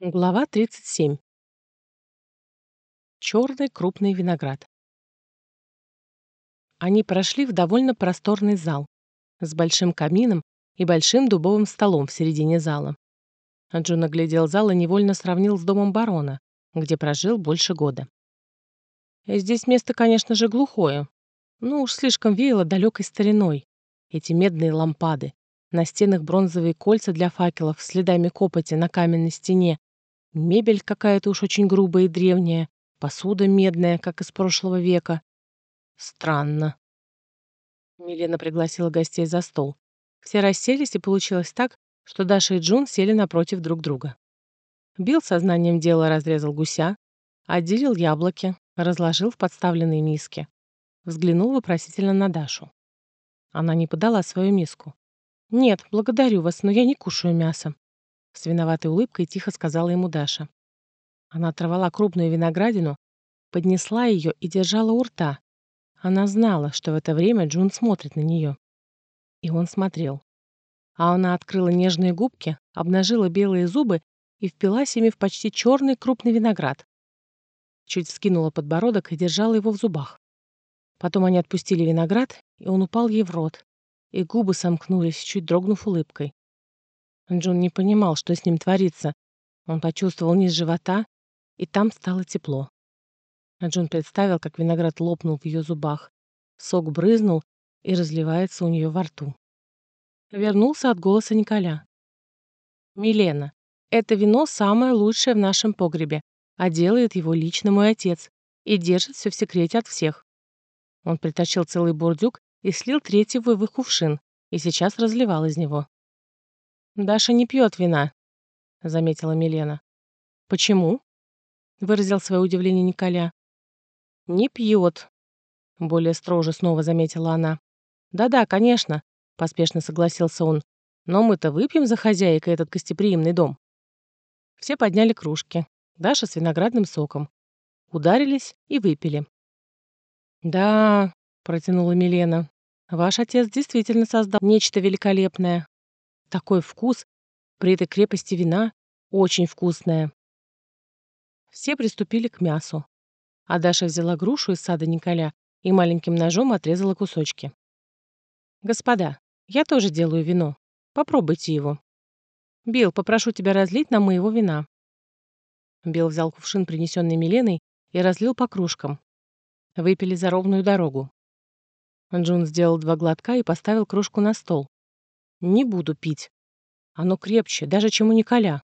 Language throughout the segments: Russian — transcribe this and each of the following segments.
Глава 37. Черный крупный виноград. Они прошли в довольно просторный зал с большим камином и большим дубовым столом в середине зала. Джун оглядел зал и невольно сравнил с домом барона, где прожил больше года. Здесь место, конечно же, глухое, но уж слишком веяло далекой стариной. Эти медные лампады, на стенах бронзовые кольца для факелов с следами копоти на каменной стене, Мебель какая-то уж очень грубая и древняя, посуда медная, как из прошлого века. Странно. Милена пригласила гостей за стол. Все расселись, и получилось так, что Даша и Джун сели напротив друг друга. Билл сознанием дела разрезал гуся, отделил яблоки, разложил в подставленные миски. Взглянул вопросительно на Дашу. Она не подала свою миску. «Нет, благодарю вас, но я не кушаю мясо», с виноватой улыбкой тихо сказала ему Даша. Она оторвала крупную виноградину, поднесла ее и держала у рта. Она знала, что в это время Джун смотрит на нее. И он смотрел. А она открыла нежные губки, обнажила белые зубы и впилась ими в почти черный крупный виноград. Чуть скинула подбородок и держала его в зубах. Потом они отпустили виноград, и он упал ей в рот, и губы сомкнулись, чуть дрогнув улыбкой. Джон не понимал, что с ним творится. Он почувствовал низ живота, и там стало тепло. А представил, как виноград лопнул в ее зубах. Сок брызнул и разливается у нее во рту. Вернулся от голоса Николя. «Милена, это вино самое лучшее в нашем погребе, а делает его лично мой отец и держит все в секрете от всех». Он притащил целый бурдюк и слил третий в кувшин, и сейчас разливал из него. «Даша не пьет вина», — заметила Милена. «Почему?» — выразил свое удивление Николя. «Не пьет», — более строже снова заметила она. «Да-да, конечно», — поспешно согласился он. «Но мы-то выпьем за хозяйкой этот гостеприимный дом». Все подняли кружки. Даша с виноградным соком. Ударились и выпили. «Да», — протянула Милена, — «ваш отец действительно создал нечто великолепное. Такой вкус при этой крепости вина очень вкусная. Все приступили к мясу. А Даша взяла грушу из сада Николя и маленьким ножом отрезала кусочки. «Господа, я тоже делаю вино. Попробуйте его. Билл, попрошу тебя разлить нам моего вина». Билл взял кувшин, принесенный Миленой, и разлил по кружкам. Выпили за ровную дорогу. Джун сделал два глотка и поставил кружку на стол. Не буду пить. Оно крепче, даже чем у Николя,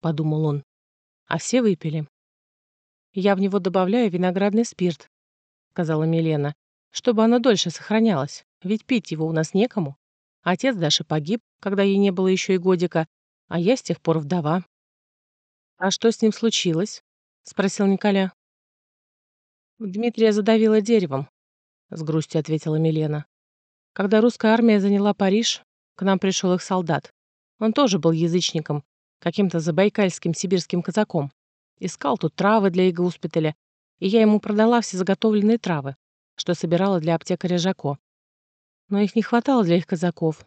подумал он. А все выпили. Я в него добавляю виноградный спирт, сказала Милена, чтобы оно дольше сохранялось, ведь пить его у нас некому. Отец Даши погиб, когда ей не было еще и годика, а я с тех пор вдова. «А что с ним случилось?» — спросил Николя. «Дмитрия задавило деревом», — с грустью ответила Милена. «Когда русская армия заняла Париж, к нам пришел их солдат. Он тоже был язычником, каким-то забайкальским сибирским казаком. Искал тут травы для госпиталя, и я ему продала все заготовленные травы, что собирала для аптекаря Жако. Но их не хватало для их казаков.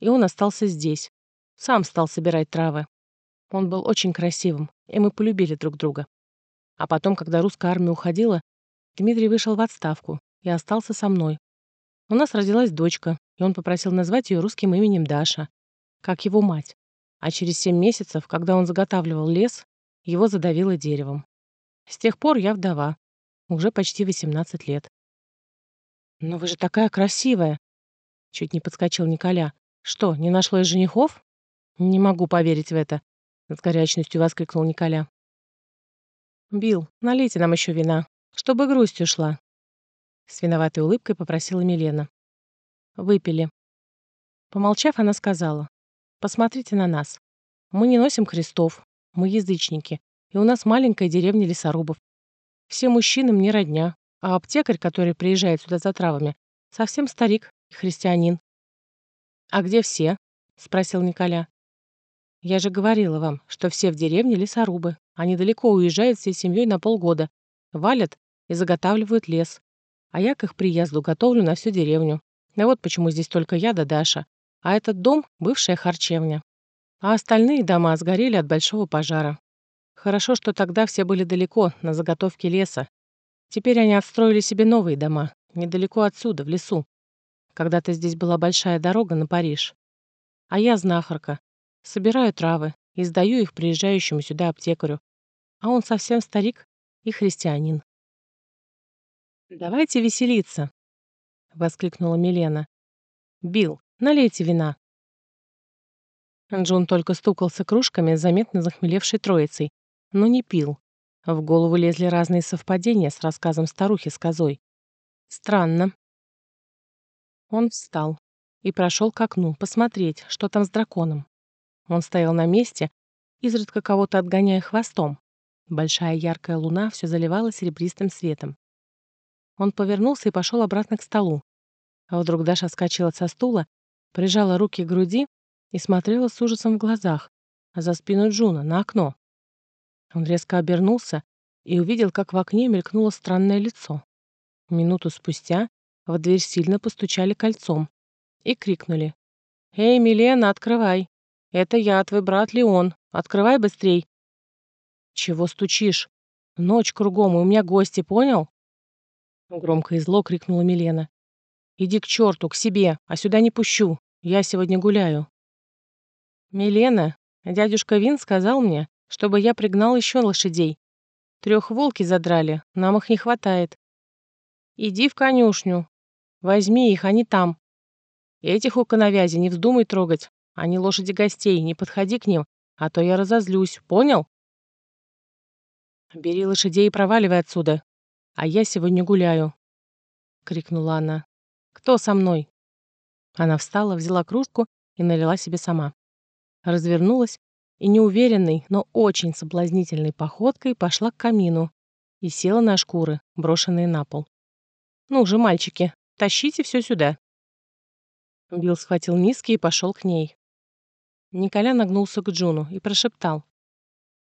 И он остался здесь. Сам стал собирать травы. Он был очень красивым, и мы полюбили друг друга. А потом, когда русская армия уходила, Дмитрий вышел в отставку и остался со мной. У нас родилась дочка, и он попросил назвать ее русским именем Даша, как его мать. А через семь месяцев, когда он заготавливал лес, его задавило деревом. С тех пор я вдова. Уже почти 18 лет. «Но вы же такая красивая!» Чуть не подскочил Николя. «Что, не нашлось женихов?» «Не могу поверить в это», — с горячностью воскликнул Николя. «Билл, налейте нам еще вина, чтобы грусть ушла», — с виноватой улыбкой попросила Милена. Выпили. Помолчав, она сказала, «Посмотрите на нас. Мы не носим крестов, мы язычники, и у нас маленькая деревня лесорубов. Все мужчины мне родня, а аптекарь, который приезжает сюда за травами, совсем старик и христианин». «А где все?» — спросил Николя. «Я же говорила вам, что все в деревне лесорубы. Они далеко уезжают всей семьей на полгода, валят и заготавливают лес. А я к их приезду готовлю на всю деревню. И вот почему здесь только я да Даша. А этот дом — бывшая харчевня. а остальные дома сгорели от большого пожара. Хорошо, что тогда все были далеко, на заготовке леса. Теперь они отстроили себе новые дома, недалеко отсюда, в лесу. Когда-то здесь была большая дорога на Париж. А я знахарка. Собираю травы и сдаю их приезжающему сюда аптекарю. А он совсем старик и христианин. «Давайте веселиться!» — воскликнула Милена. «Билл, налейте вина!» Джон только стукался кружками с заметно захмелевшей троицей, но не пил. В голову лезли разные совпадения с рассказом старухи с козой. Странно. Он встал и прошел к окну посмотреть, что там с драконом. Он стоял на месте, изредка кого-то отгоняя хвостом. Большая яркая луна все заливала серебристым светом. Он повернулся и пошел обратно к столу. А вдруг Даша скачала со стула, прижала руки к груди и смотрела с ужасом в глазах, за спину Джуна, на окно. Он резко обернулся и увидел, как в окне мелькнуло странное лицо. Минуту спустя в дверь сильно постучали кольцом и крикнули. «Эй, Милена, открывай! Это я, твой брат Леон. Открывай быстрей!» «Чего стучишь? Ночь кругом, и у меня гости, понял?» Громко и зло крикнула Милена. «Иди к черту, к себе, а сюда не пущу. Я сегодня гуляю». «Милена, дядюшка Вин сказал мне, чтобы я пригнал еще лошадей. Трех волки задрали, нам их не хватает. Иди в конюшню. Возьми их, они там. Этих у коновязи не вздумай трогать. Они лошади гостей, не подходи к ним, а то я разозлюсь, понял? Бери лошадей и проваливай отсюда. А я сегодня гуляю, — крикнула она. Кто со мной? Она встала, взяла кружку и налила себе сама развернулась и неуверенной, но очень соблазнительной походкой пошла к камину и села на шкуры, брошенные на пол. «Ну же, мальчики, тащите все сюда». Билл схватил миски и пошел к ней. Николя нагнулся к Джуну и прошептал.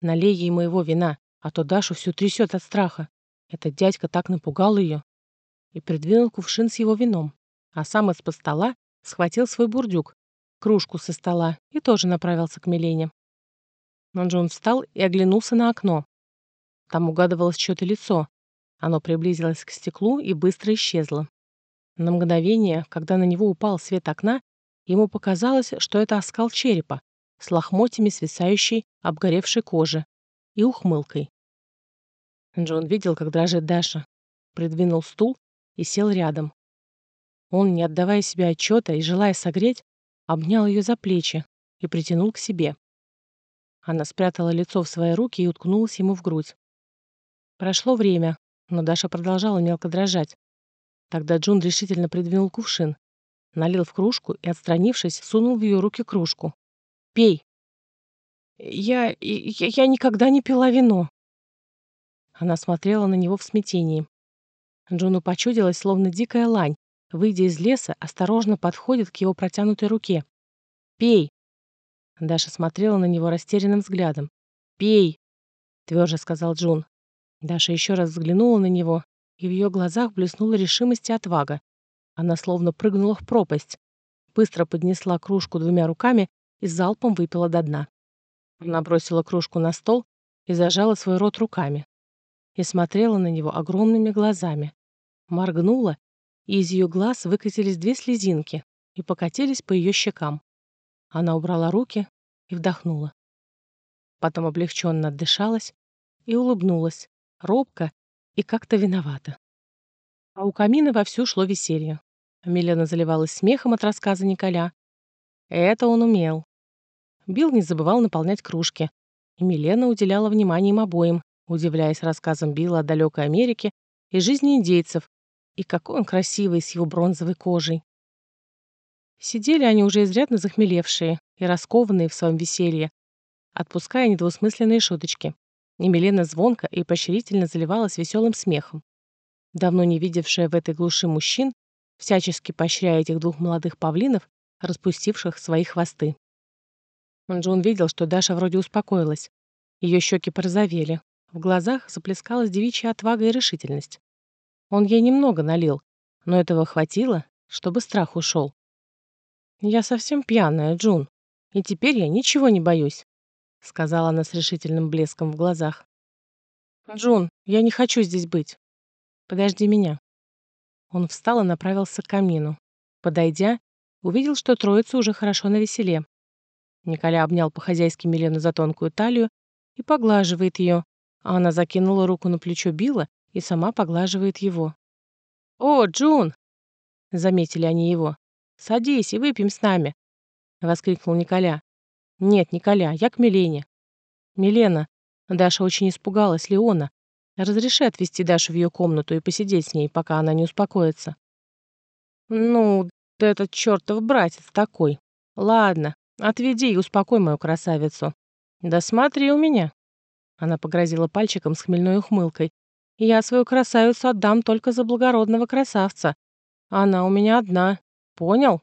«Налей ей моего вина, а то Дашу всю трясет от страха. Этот дядька так напугал ее». И придвинул кувшин с его вином, а сам из-под стола схватил свой бурдюк кружку со стола и тоже направился к Милене. Но Джон встал и оглянулся на окно. Там угадывалось чьё-то лицо. Оно приблизилось к стеклу и быстро исчезло. На мгновение, когда на него упал свет окна, ему показалось, что это оскал черепа с лохмотьями свисающей, обгоревшей кожи и ухмылкой. Джон видел, как дрожит Даша, придвинул стул и сел рядом. Он, не отдавая себе отчета и желая согреть, обнял ее за плечи и притянул к себе. Она спрятала лицо в свои руки и уткнулась ему в грудь. Прошло время, но Даша продолжала мелко дрожать. Тогда Джун решительно придвинул кувшин, налил в кружку и, отстранившись, сунул в ее руки кружку. «Пей!» «Я... я, я никогда не пила вино!» Она смотрела на него в смятении. Джуну почудилась, словно дикая лань, выйдя из леса, осторожно подходит к его протянутой руке. «Пей!» Даша смотрела на него растерянным взглядом. «Пей!» — тверже сказал Джун. Даша еще раз взглянула на него, и в ее глазах блеснула решимость и отвага. Она словно прыгнула в пропасть, быстро поднесла кружку двумя руками и залпом выпила до дна. Она бросила кружку на стол и зажала свой рот руками. И смотрела на него огромными глазами. Моргнула и из ее глаз выкатились две слезинки и покатились по ее щекам. Она убрала руки и вдохнула. Потом облегченно отдышалась и улыбнулась, робко и как-то виновата. А у камина вовсю шло веселье. Милена заливалась смехом от рассказа Николя. Это он умел. Билл не забывал наполнять кружки, и Милена уделяла внимание им обоим, удивляясь рассказам Билла о далекой Америке и жизни индейцев, и какой он красивый с его бронзовой кожей. Сидели они уже изрядно захмелевшие и раскованные в своем веселье, отпуская недвусмысленные шуточки. И Милена звонко и поощрительно заливалась веселым смехом. Давно не видевшая в этой глуши мужчин, всячески поощряя этих двух молодых павлинов, распустивших свои хвосты. Джон видел, что Даша вроде успокоилась. Ее щеки порозовели, в глазах заплескалась девичья отвага и решительность. Он ей немного налил, но этого хватило, чтобы страх ушел. «Я совсем пьяная, Джун», И теперь я ничего не боюсь», — сказала она с решительным блеском в глазах. «Джун, я не хочу здесь быть. Подожди меня». Он встал и направился к камину. Подойдя, увидел, что троица уже хорошо навеселе. Николя обнял по-хозяйски Милену за тонкую талию и поглаживает ее, а она закинула руку на плечо Билла и сама поглаживает его. «О, Джун!» — заметили они его. «Садись и выпьем с нами!» — воскликнул Николя. «Нет, Николя, я к Милене». «Милена». Даша очень испугалась Леона. «Разреши отвезти Дашу в ее комнату и посидеть с ней, пока она не успокоится». «Ну, да этот чертов братец такой. Ладно, отведи и успокой мою красавицу. Да смотри у меня». Она погрозила пальчиком с хмельной ухмылкой. «Я свою красавицу отдам только за благородного красавца. Она у меня одна. Понял?»